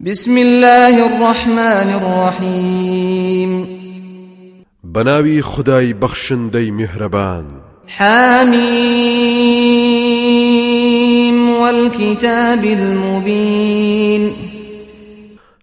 بسم الله الرحمن الرحيم. بەناوی خودای بەخشندەی میهرەبان. حاميم والكتاب المبين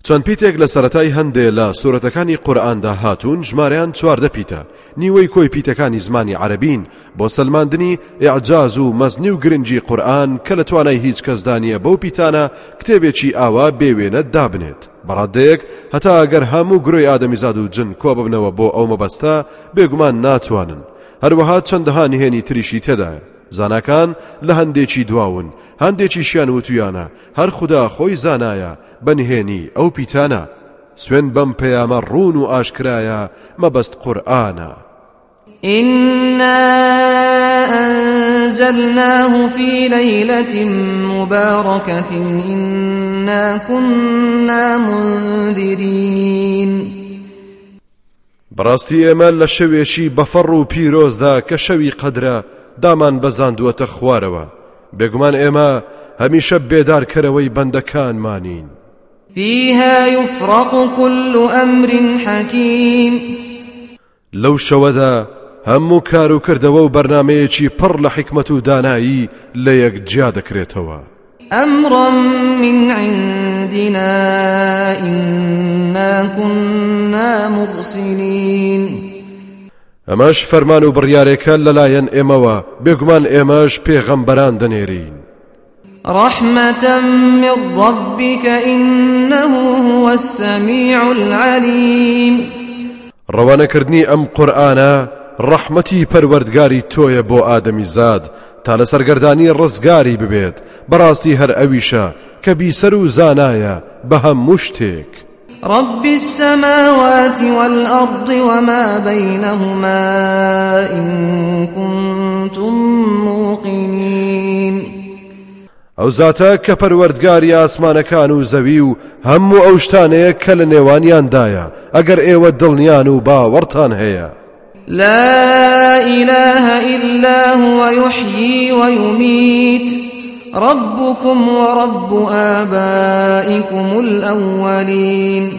چەند پیتێک لە سەرەتای هەندێ لە سوورەتەکانی قورئاندا هاتوون ژمارەیان چواردە پیتە. نیوەی کۆی پیتەکانی زمانی عەرەبین بۆ سلماندنی ئیعجاز و مەزنی و گرنگی قورئان کە لە توانای هیچ کەسدا نیە بەو پیتانە کتێبێکی ئاوا بێوێنە دابنێت. بەڕادەیەک هەتا ئەگەر هەموو گرۆی ئادەمیزاد و جن کۆ ببنەوە بۆ ئەو مەبەستا بێگومان ناتوانن. هەروەها چەندەها نهێنی تریشی تێدایە. زانکان لە هەندێکی دواون هەندێکی شیان وتویانە هەر خودا خۆی زانایە بەنهێنی ئەو پیتانە. سوێند بەم پەیامە ڕون و ئاشکرایە مەبەست قورئانە إنا أنزلناه في ليلة مباركة إنا كنا منذرين بەڕاستی ئێمە لە شەوێکی بەفەڕ و پیرۆزدا کە شەوی قەدرە دامان بەزاندووەتە خوارەوە بێگومان ئێمە هەمیشە بێدارکەرەوەی بەندەکانمانین فيها يفرق كل أمر حكيم لەو شەوەدا هەموو کار و کردەوە و بەرنمەیەکی پڕ لە حکمت و دانایی لە یەک جیا دەکرێتەوە. أمرا من عندنا إنا كنا مرسلين. ئەمەش فەرمان و بڕیارێکە لەلایەن ئێمەوە بێگومان ئێمەش پێغەمبەران دەنێرین. رحمة من ربك إنه هو السميع العليم. ڕەوانەکردنی ئەم قورآانە ڕەحمەتی پەروەردگاری تۆیە بۆ ئادەمی زاد. تا لە سەرگەردانی ڕزگاری ببێت بەڕاستی هەر ئەویشە کە بیسەر و زانایە بە هەموو شتێک. رب السماوات والأرض وما بينهما إن كنتم موقنين ئەو زاتە کە پەروەردگاری ئاسمانەکان و زەوی و هەموو ئەو شتانەیە کە لە نێوانیاندایە ئەگەر ئێوە دڵنیان و باوەڕتان هەیە. لا إله إلا هو يحيي ويميت. ربكم ورب آبائكم الأولين.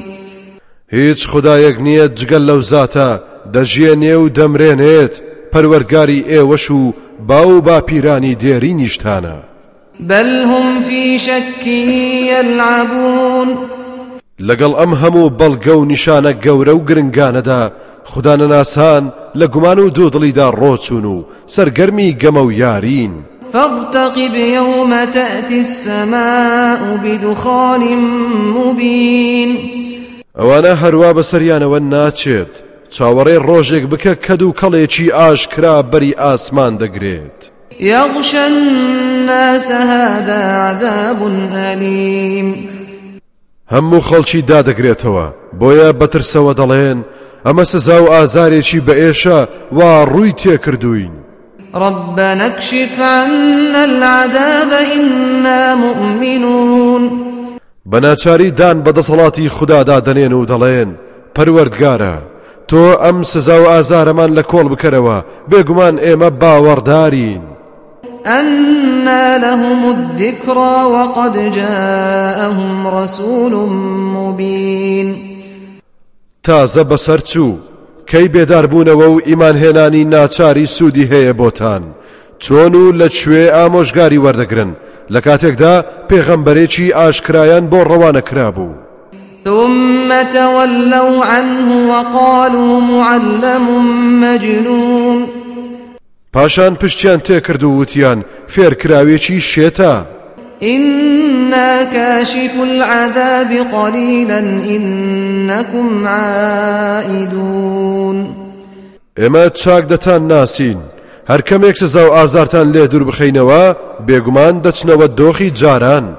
هیچ خدایەک نییە جگەل لەو زاتە دەژێنێ و دەمرێنێت پەروەردگاری ئێوەش و باو باپیرانی دێری نیشتانە. بل هم في شك يلعبون. لەگەڵ ئەم هەموو بەڵگە و نیشانە گەورە و گرنگانەدا خوددانە ناسان لە گومان و دوودڵیدا ڕۆچون و سەرگەرمی گەمە و یارین. فارتقب يوم تأتي السماء بدخان مبين ئەوانە هەروە بەسەریانەوە ناچێت. چاوەڕێ ڕۆژێک بکە کەد و کەڵێکی ئاشکرا بەری ئاسمان دەگرێت. يغشى الناس هذا عذاب أليم هەموو خەڵکی دادەگرێتەوە. بۆیە بەترسەوە دەڵێن ئەمە سزا و ئازارێکی بە ئێشە وا ڕووی تێکردوین ربنا اكشف عنا العذاب إنا مؤمنون. بەناچاری دان بەدەسەڵاتی خوددادا دەنێن و دەڵێن پەروەردگارە تۆ ئەم سزا و ئازارەمان لە کۆڵ بکەرەوە بێگومان ئێمە باوەڕدارین. أنى لهم الذكرى وقد جاءهم رسول مبين. تازە بەسەر چوو کەی بێداربوونەوە و ئیمانهێنانی ناچاری سوودی هەیە بۆتان؟ چۆن و لەکوێ ئامۆژگاری وەردەگرن؟ لە کاتێکدا پێغەمبەرێکی ئاشکرایان بۆ ڕەوانە کرابوو. ثم تولوا عنه وقالوا معلم مجنون. پاشان پشتیان تێکرد و وتیان فێرکراوێکی شێتە إنا كاشف العذاب قليلا إنكم عائدون. ئێمە چاک دەتان ناسین هەر کەمێک سزا و ئازارتان لێ دوور بخەینەوە بێگومان دەچنەوە دۆخی جاران.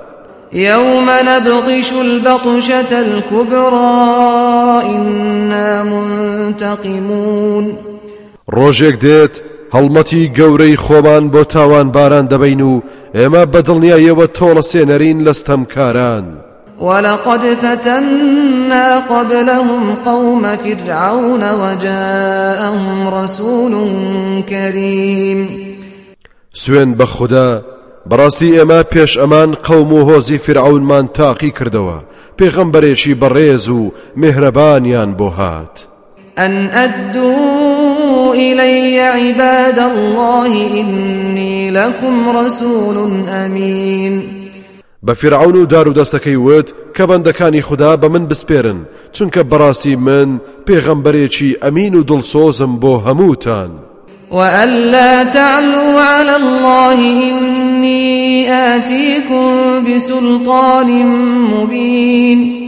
يوم نبطش البطشة الكبرى إنا منتقمون. ڕۆژێک دێت هەڵمەتی گەورەی خۆمان بۆ تاوان باران دەبین و ئێمە بەدڵنیایەوە تۆڵە سێنەرین لەستەمکاران ولقد فتنا قبلهم قوم فرعون وجاءهم رسول كريم. سوێن بە خوددا بەڕاستی ئێمە پێش ئەمان قەوم و هۆزی فرعونمان تاقی کردەوە پێغەمبەرێکی بەڕێز و مهرەبانیان بۆ هات. أن أدوا إلي عباد الله إني لكم رسول أمين. بە فرعون و دار و دەستەکەی وت کە بەندەکانی خوددا بە من بسپێرن چونکە بەڕاستی من پێغەمبەرێکی ئەمین و دڵسۆزم بۆ هەمووتان وألا تعلوا على الله إني آتيكم بسلطان مبين.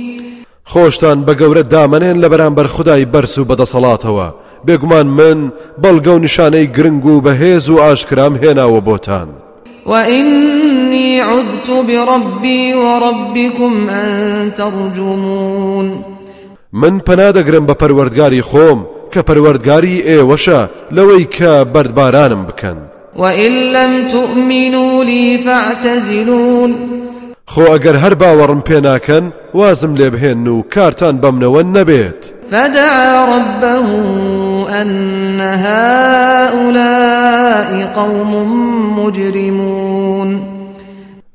خۆشتان بە گەورە دامنێن لە بەرامبەر خدای بەرز و بەدەسەڵاتەوە. بێگومان من بەڵگە و نیشانەی گرنگ و بەهێز و ئاشکرام هێناوە بۆتان. وإني عذت بربي وربكم أن ترجمون من پەنادەگرم بە پەروەردگاری خۆم کە پەروەردگاری ئێوەشە لەوەی کە بەردبارانم بکەن. وإن لم تؤمنوا لي فاعتزلون خۆ ئەگەر هەر باوەڕم پێ ناکەن وازم لێ بهێن و کارتان بەمنەوە نەبێت. فدعا ربه أن هؤلاء قوم مجرمون.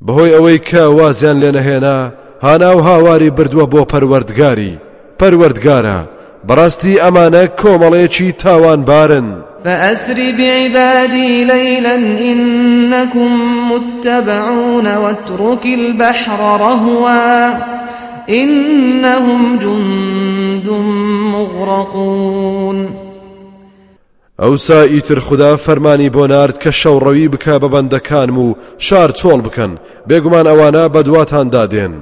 بەهۆی ئەوەی کە وازیان لێ نەهێنا هانا و هاواری بردووە بۆ پەروەردگاری. پەروەردگارە بەڕاستی ئەمانە کۆمەڵەیەکی تاوانبارن. فأسر بعبادي ليلا إنكم متبعون واترك البحر رهوا إنهم جند مغرقون. ئەوسا ئیتر خدا فەرمانی بۆ نارد کە شەوڕەوی بکە بە بەندەکانم و شار چۆڵ بکەن بێگومان ئەوانە بە دواتان دادێن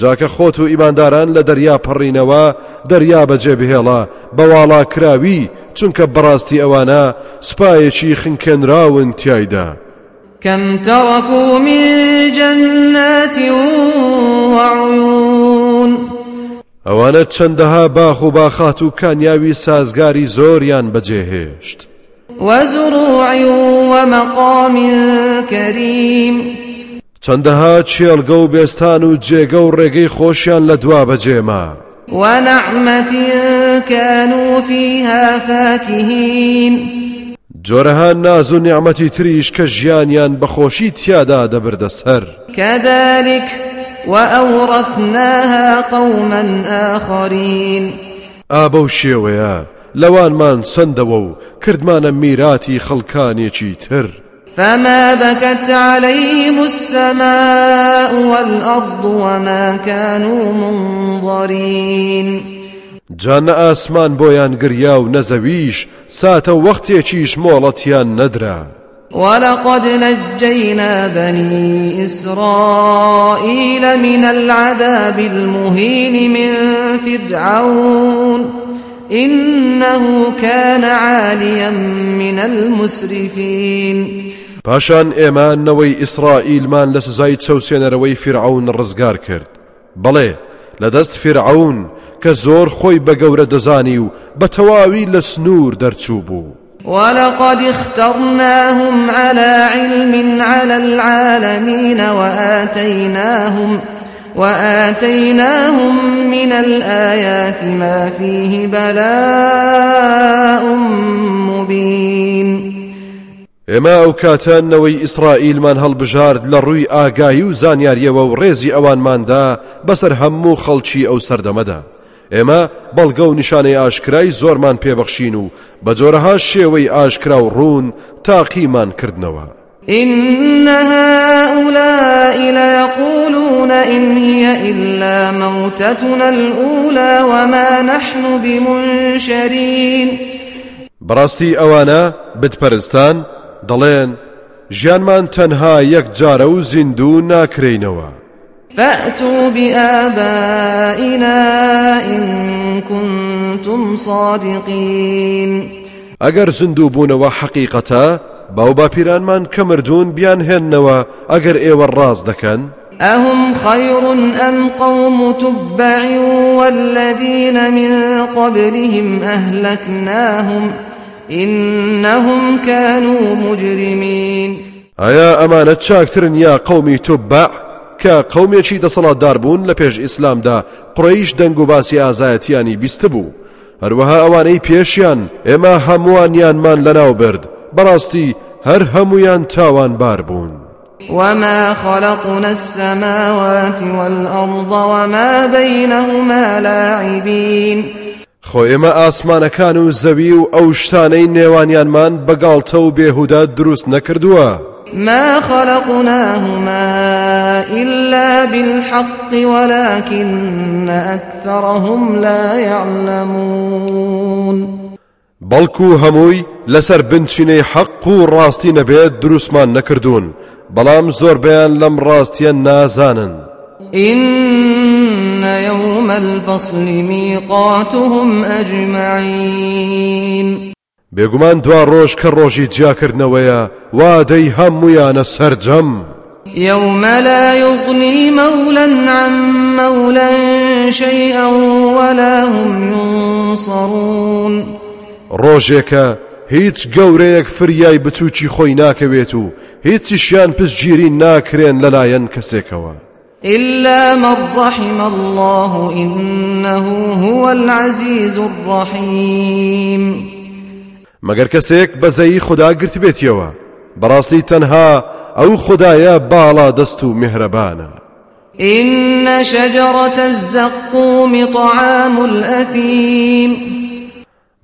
جاکە خۆت و ئیمانداران لە دەریا پەڕینەوە دەریا بەجێ بهێڵە بەواڵا کراوی چونکە بەڕاستی ئەوانە سوپایەکی خنکێنراون تایدا كم تركوا من جنات وعيون ئەوانە چەندەها باخ و باخات و کانیاوی سازگاری زۆریان بەجێهێشت. وزروع ومقام كريم چەندەها چێلگە و بێستان و جێگە و ڕێگەی خۆشیان لە دوا بەجێما. ونعمة كانوا فيها فاكهين. جۆرەها ناز و نیعممەتی تریش کە ژیانیان بەخۆشی تیادا دەبردە سەر. كذلك وأورثناها قوما آخرين. ئابە و شێوەیە لەوانمان سندەوە و کردمانە میراتی خەڵکانێکی تر. فما بكت عليهم السماء والأرض وما كانوا منظرين جانە ئاسمان بۆیان گریا و نەزەویش ساتە وەختێکیش مۆڵەتیان نەدرا. ولقد نجينا بني إسرائيل من العذاب المهين من فرعون إنه كان عاليا من المسرفين پاشان ئێمانەوەی ئیسرائیلمان لە سزای چەوسێنەرەوەی فرعون ڕزگار کرد. بەڵێ لەدەست فرعون کە زۆر خۆی بە گەورە دەزانی و بە تەواوی لە سنوور ولقد اخترناهم على علم على العالمين وآتيناهم وآتيناهم من الآيات ما فيه بلاء مبين. ئێمە ئەو کاتانەوەی ئیسرائیلمان هەڵبژارد لە ڕووی ئاگایی و زانیاریەوە و ڕێزی ئەوانماندا بەسەر هەموو خەڵکی ئەو سەردەمەدا. ئێمە بەڵگە و نیشانەی ئاشکرای زۆرمان پێبەخشین و بە جۆرەها شێوەی ئاشکرا و ڕوون تاقیمان کردنەوە. إن هؤلاء ليقولون إن هي إلا موتتنا الأولى وما نحن بمنشرين. بەڕاستی ئەوانە بتپەرستان دەڵێن ژیانمان تەنها یەک جارە و زیندوو ناکرینەوە. فأتوا بآبائنا إن كنتم صادقين. ئەگەر زیندوو بوونەوە حەقیقەتە باو باپیرانمان کە مردوون بیان هێننەوە ئەگەر ئێوە ڕاست دەکەن. أهم خير أم قوم تبع والذين من قبلهم أهلكناهم؟ إنهم كانوا مجرمين. ئایا ئەمانە چاکترن یا قومی توبع کە قومێکی دەسەڵاتدار بوون لە پێش ئیسلامدا قڕیش دەنگ و باسی ئازایەتیانی بیست بوو هەروەها ئەوانەی پێشیان ئێمە هەمووانیانمان لەناو برد. بەڕاستی هەر هەمویان تاوان بار بوون وما خلقنا السماوات والأرض وما بينهما لاعبين. خۆ ئێمە ئاسمانەکان و زەوی و ئەو شتانەی نێوانیانمان بەگاڵتە و بێهودا دروست نەکردووە. ما خلقناهما إلا بالحق ولكن أكثرهم لا يعلمون. بەڵکو هەمووی لەسەر بنچینەی حەق و ڕاستی نەبێت دروستمان نەکردوون بەڵام زۆربیان لەم ڕاستیە نازانن. إن يوم الفصل ميقاتهم أجمعين. بێگومان دوا ڕۆژ کە ڕۆژی جیاکردنەوەیە وادەی هەمویانە سەرجەم يوم لا يغني مولا عن مولا شيئا ولا هم ينصرون. ڕۆژێکە هیچ گەورەیەک فریای بچووکی خۆی ناکەوێت و هیچیشیان پسگیری ناکرێن لەلایەن کەسێکەوە. إلا من رحم الله إنه هو العزيز الرحيم. مەگەر کەسێک بەزەی خوددا گرت بێتیەوە بەڕاستی تەنها ئەو خدایە باڵا دەست و میهرەبانە إن شجرة الزقوم طعام الأثيم.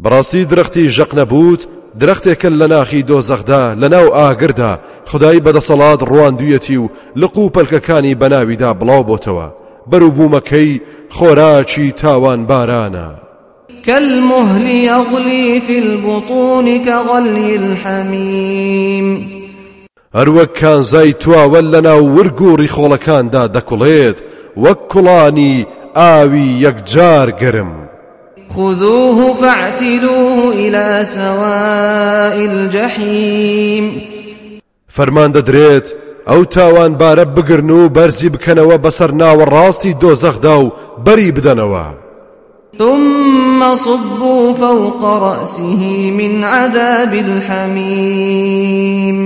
بەڕاستی درەختی ژەق نەبوت درەختێکە لە ناخی دۆزەخدا لە ناو ئاگردا. خدای بەدەسەڵات ڕواندویەتی و لق و پەلکەکانی بەناویدا بڵاو بۆتەوە. بەروبوومەکەی خۆراکی تاوان بارانە كالمهل يغلي في البطون كغلي الحميم هەروەک کانزای تواوە لە ناو ورگ و ڕیخۆڵەکاندا دەکوڵێت. وەک کوڵانی ئاوی یەکجار گەرم خذوه فاعتلوه إلى سواء الجحيم. فەرمان دەدرێت ئەو تاوان بارە بگرن و بەرزی بکەنەوە بەسەر ناوە ڕاستی دۆزەخدا و بەری بدەنەوە. ثم صبوا فوق رأسه من عذاب الحميم.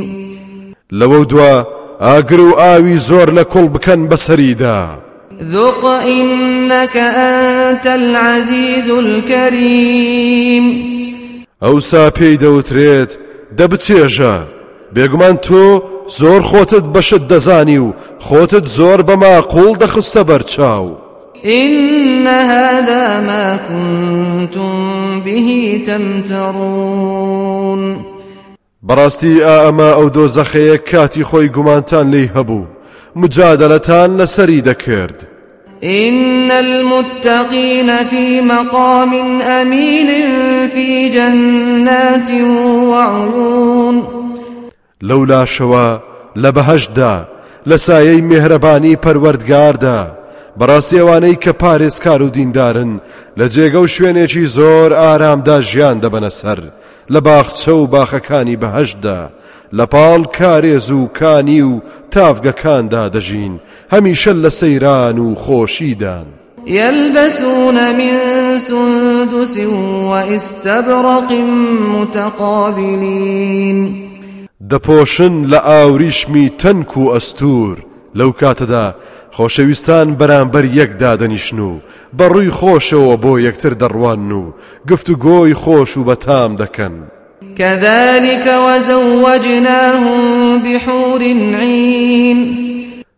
لەوە دوا ئاوی زۆر لە کوڵ بکەن بەسەریدا. ذق إنك أنت العزيز الكريم. ئەوسا پێی دەوترێت دەبچێژە بێگومان تۆ زۆر خۆتت بەشت دەزانی و خۆتت زۆر بەما قوڵ دەخستە بەرچاو. إن هذا ما كنتم به تمترون. بەڕاستی ئا ئەمە ئەو دۆزەخەیە کاتی خۆی گومانتان لی هەبوو. مجادلەتان لەسەری دەکرد. إن المتقين في مقام أمين في جنات وعيون. لەولا شەوە لە بەهەشدا لە سایەی مێهرەبانی پەروەردگاردا بەڕاستی ئەوانەی کە پارێزکار و دیندارن لە جێگە و شوێنێکی زۆر ئارامدا ژیان دەبەنە سەر لە باخچە و باخەکانی بەهەشدا لە پاڵ کارێز و کانی و تافگەکاندا دەژین. هەمیشە لە سەیران و خۆشیدان. يلبسون من سندس وإستبرق متقابلين دەپۆشن لە ئاوریشمی تەنک و ئەستور. لەو کاتەدا خۆشەویستان بەرامبەر یەکدا دەنیشن و بەڕووی خۆشەوە بۆ یەکتر دەڕوان و گفت و گۆی خۆش و بەتام دەکەن. كذلك وزوجناهم بحور عين.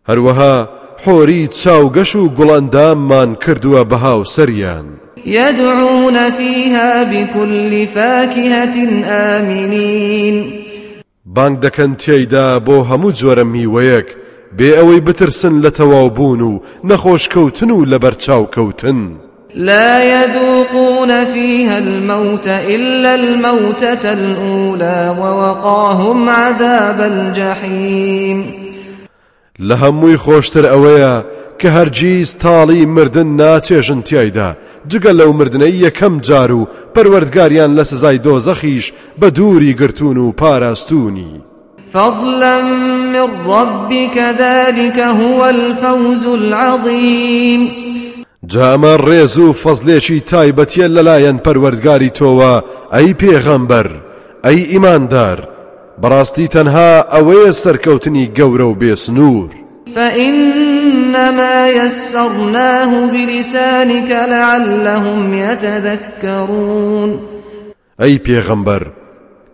هەروەها حۆری چاو گەش و گوڵ ئەندام مان کردووە بە هاوسەریان يدعون فيها بكل فاكهة آمنين. بانگ دەکەن تێیدا بۆ هەموو جۆرە میوەیەک بێ ئەوەی بترسن لە تەواوبوون و نەخۆش کەوتن و لەبەرچاو کەوتن. لا يذوقون فيها الموت إلا الموتة الأولى ووقاهم عذاب الجحيم. لە هەمووی خۆشتر ئەوەیە کە هەرگیز تاڵی مردن ناچێژن تایدا جگە لەو مردنەی یەکەم جار و پەروەردگاریان لە سزای دۆزەخیش بە دووری گرتون و پاراستونی فضلا من ربك ذلك هو الفوز العظيم. جامە ڕێز و فەزلێکی تایبەتیە لەلایەن پەروەردگاری تۆوە ئەی پێغەمبەر ئەی ئیماندار بەڕاستی تەنها ئەوەیە سەرکەوتنی گەورە و بێسنوور فإنما يسرناه بلسانك لعلهم يتذكرون. ئەی پێغەمبەر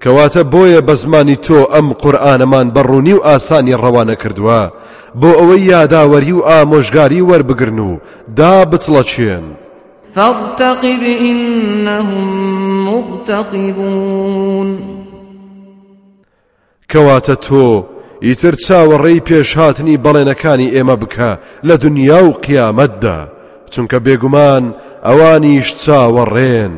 کەواتە بۆیە بە زمانی تۆ ئەم قورآنەمان بەڕوونی و ئاسانی ڕەوانە کردووە. بۆ ئەوەی یاداوەری و ئامۆژگاری وەربگرن و دا بچڵەچێن فارتقب إنهم مرتقبون کەواتە تۆ ئیتر چاوەڕێی پێشهاتنی بەڵێنەکانی ئێمە بکە لە دنیا و قیامەتدا. چونکە بێگومان ئەوانیش چاوەڕێن.